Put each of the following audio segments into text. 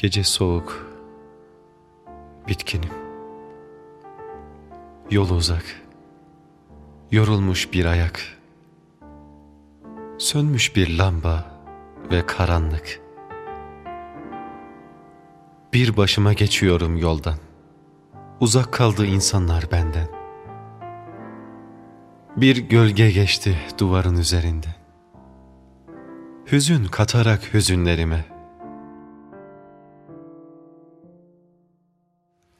Gece soğuk, bitkinim. Yol uzak, yorulmuş bir ayak. Sönmüş bir lamba ve karanlık. Bir başıma geçiyorum yoldan. Uzak kaldı insanlar benden. Bir gölge geçti duvarın üzerinde. Hüzün katarak hüzünlerime.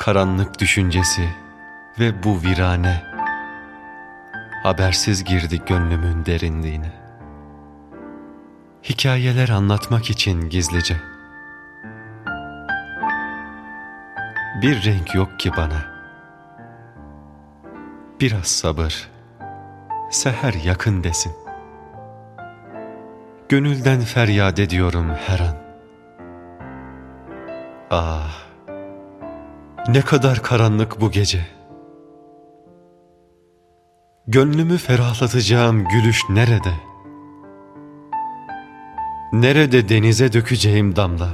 Karanlık düşüncesi ve bu virane habersiz girdi gönlümün derinliğine. Hikayeler anlatmak için gizlice. Bir renk yok ki bana. Biraz sabır, seher yakın desin. Gönülden feryat ediyorum her an. Ah, ne kadar karanlık bu gece. Gönlümü ferahlatacağım gülüş nerede? Nerede denize dökeceğim damla?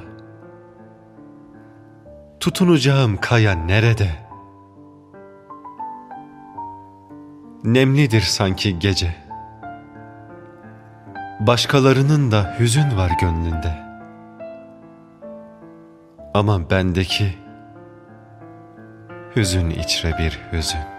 Tutunacağım kaya nerede? Nemlidir sanki gece. Başkalarının da hüzün var gönlünde. Ama bendeki hüzün içre bir hüzün.